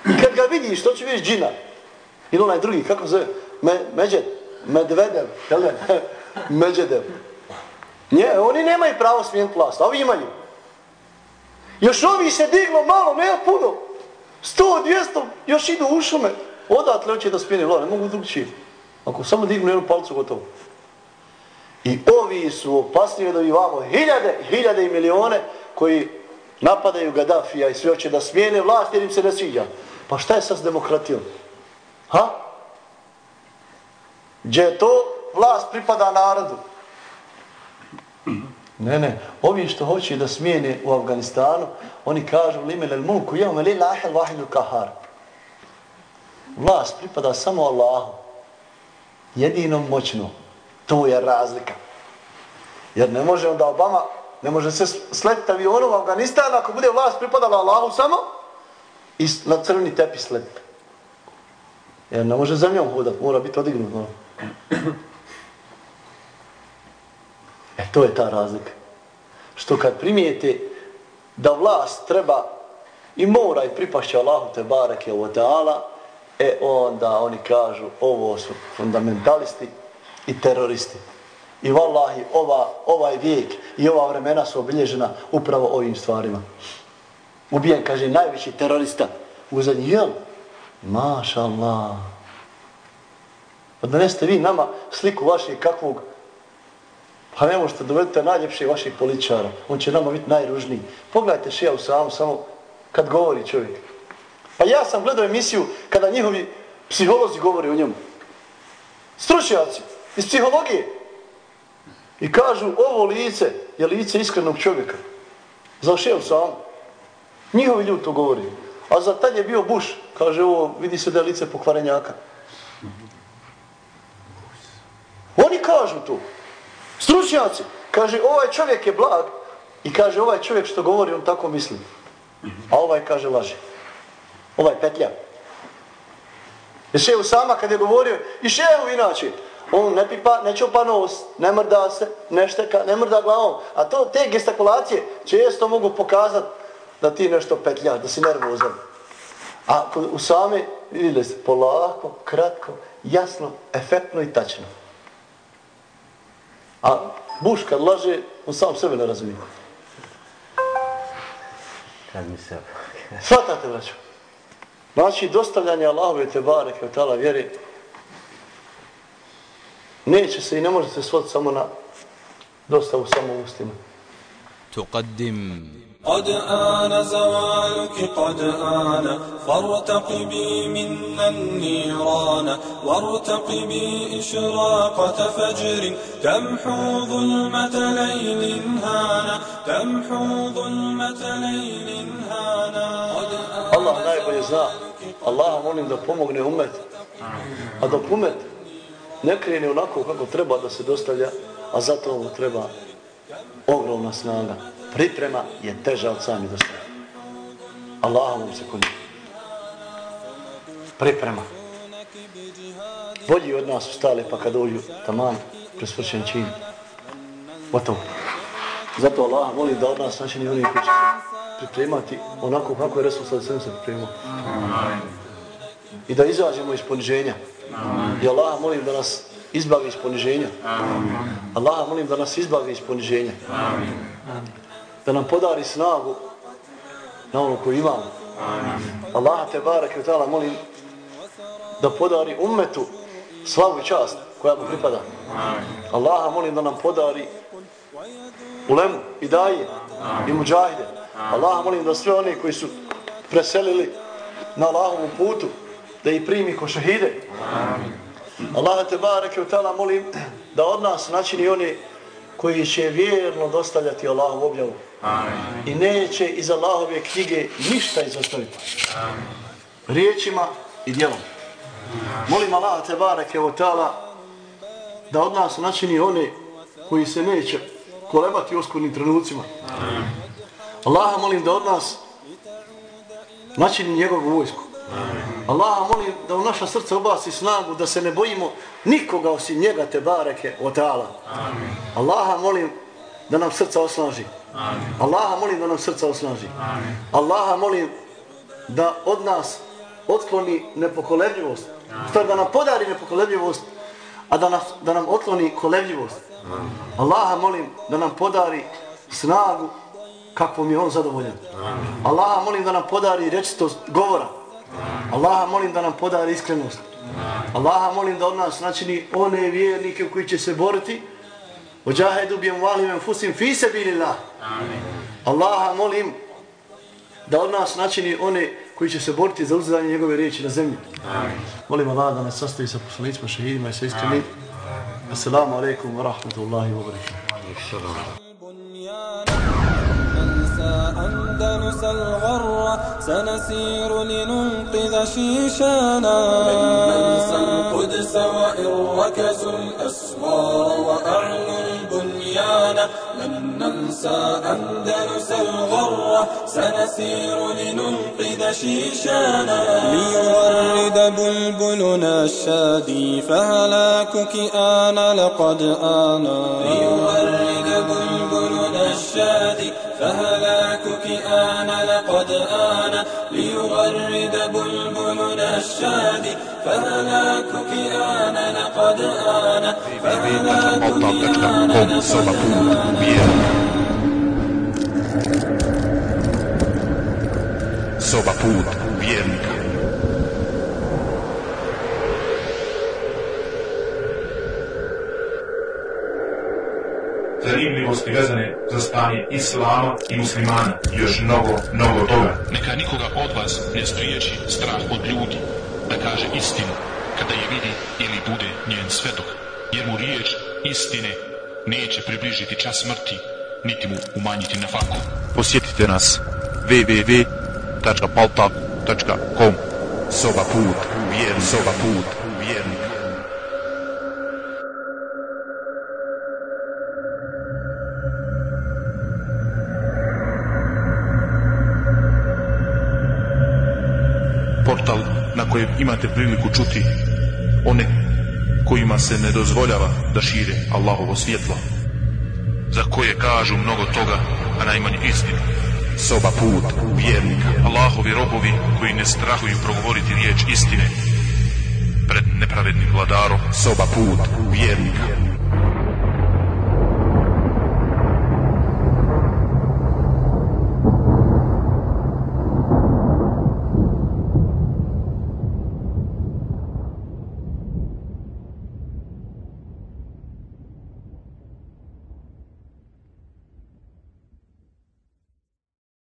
I kad ga vidiš, što će vidiš džina? Ili onaj drugi, kako zove? Me, Međed. Medvedev. Jel ne? Međedev. Nje, oni nemaju pravo smijeniti vlast, a ovi imaju. Još ovi se diglo malo, ne puno. 100, 200, još idu u šume. Odatle hoće da smijeni vlast, ne mogu drugčije. Ako samo dignu jednu palcu, gotovo. I ovi su opasniji da imamo hiljade, hiljade i milione koji napadaju Gaddafija i sve hoće da smijene vlast jer im se ne sviđa. Pa šta je sad s demokratijom? Ha? Gdje je to vlast pripada narodu? Ne, ne. Ovi što hoće da smijene u Afganistanu, oni kažu lime el mulku, jemme li lahel vahilu kahar. Vlast pripada samo Allahu. Jedinom moćno. To je razlika. Jer ne može onda Obama, ne može se sletiti avionom u Afganistanu ako bude vlast pripadala Allahu samo i na crveni tepi sletiti. Jer ne može zemljom hodat, mora biti odignut. No. E, to je ta razlika. Što kad primijete da vlast treba i mora i pripašće Allahu te barake o teala, e onda oni kažu ovo su fundamentalisti i teroristi. I vallahi, ova, ovaj vijek i ova vremena su obilježena upravo ovim stvarima. Ubijen, kaže, najveći terorista u zadnji, jel? Maša Allah. Odneste vi nama sliku vašeg kakvog, pa ne možete dovedete najljepših vaših političara. On će nama biti najružniji. Pogledajte šija u samu, samo kad govori čovjek. Pa ja sam gledao emisiju kada njihovi psiholozi govore o njemu. Stručnjaci iz psihologije. I kažu ovo lice je lice iskrenog čovjeka. Za šev sam. Njihovi ljudi to govori. A za tad je bio Bush. Kaže ovo vidi se da je lice pokvarenjaka. Oni kažu to. Stručnjaci. Kaže ovaj čovjek je blag. I kaže ovaj čovjek što govori on tako misli. A ovaj kaže laže. Ovaj petlja. Je šev sama kad je govorio i šev inače. On ne pipa, ne čupa nos, ne mrda se, ne šteka, ne mrda glavom. A to, te gestakulacije često mogu pokazati da ti nešto petljaš, da si nervozan. A u same, vidjeli ste, polako, kratko, jasno, efektno i tačno. A Buš kad laže, on sam sebe ne razumije. Kad mi se... Svatate, braću. Znači, dostavljanje Allahove te bareke, tala vjeri, neće se i ne može se svoditi samo na dostavu samo ustima. تقدم قد آن زوالك قد آن فارتقبي منا النيران وارتقبي إشراقة فجر تمحو ظلمة ليل هانا تمحو ظلمة ليل هانا Allah najbolje zna. Allah molim da pomogne umet. A dok umet ne krene onako kako treba da se dostavlja, a zato mu treba ogromna snaga. Priprema je teža od sami dostavlja. Allah mu se konje. Priprema. Bolji od nas ustali pa kad uđu taman presvršen čin. Gotovo. Zato Allah molim da od nas načini oni koji će pripremati onako kako je Resul sad se pripremao. I da izađemo iz poniženja. I Allah molim da nas izbavi iz poniženja. Allah molim da nas izbavi iz poniženja. Da nam podari snagu na ono koju imamo. Allah te barak i ta'ala molim da podari ummetu slavu i čast koja mu pripada. Allah molim da nam podari ulemu i daje i muđahide. Allah molim da sve oni koji su preselili na Allahovu putu da ih primi ko šehide. Allah te bareke u tala molim da od nas načini oni koji će vjerno dostavljati Allahu objavu. Amin. I neće iz Allahove knjige ništa izostaviti. Amin. Riječima i djelom. Molim Allah te bareke u tala da od nas načini oni koji se neće kolebati u oskurnim trenucima. Amin. Allah molim da od nas načini njegovu vojsku. Allah molim da u naša srca obasi snagu da se ne bojimo nikoga osim njega te bareke o ta'ala. Allah molim da nam srca osnaži. Allah molim da nam srca osnaži. Allah molim da od nas otkloni nepokolebljivost. Što da nam podari nepokolebljivost, a da, nas, da nam otkloni kolebljivost. Allah molim da nam podari snagu kakvom je on zadovoljan. Allah molim da nam podari rečitost govora. Allaha molim da nam podari iskrenost. Allaha molim da od nas načini one vjernike koji će se boriti. Ođahedu bijem valim enfusim fi se bilillah. Allaha molim da od nas načini one koji će se boriti za uzadanje njegove riječi na zemlji. Molim Allah da nas sastavi sa poslanicima, šehidima i sa iskrenim. Assalamu alaikum wa rahmatullahi wa barakatuh. أندلس الغرة سنسير لننقذ شيشانا. من ننسى القدس وإن ركزوا الأسوار وأعلوا البنيان. لن ننسى أندلس الغرة سنسير لننقذ شيشانا. ليورد بلبلنا الشادي فهلاكك آن لقد آنا. ليورد بلبلنا الشادي فهلاكك لقد آن ليغرد بلبلنا الشادي فهلاكك آن لقد آن فهلاكك آن لقد آن Soba put vjernika. zanimljivosti vezane za stanje islama i muslimana i još mnogo, mnogo toga. Neka nikoga od vas ne spriječi strah od ljudi da kaže istinu kada je vidi ili bude njen svedok, jer mu riječ istine neće približiti čas smrti, niti mu umanjiti na faku. Posjetite nas www.paltak.com Soba put, vjer, soba put, vjernik. Na kojem imate priliku čuti one kojima se ne dozvoljava da šire Allahovo svjetlo, za koje kažu mnogo toga, a najmanje istinu. Soba put vjernika. Allahovi robovi koji ne strahuju progovoriti riječ istine pred nepravednim vladarom. Soba put vjernika.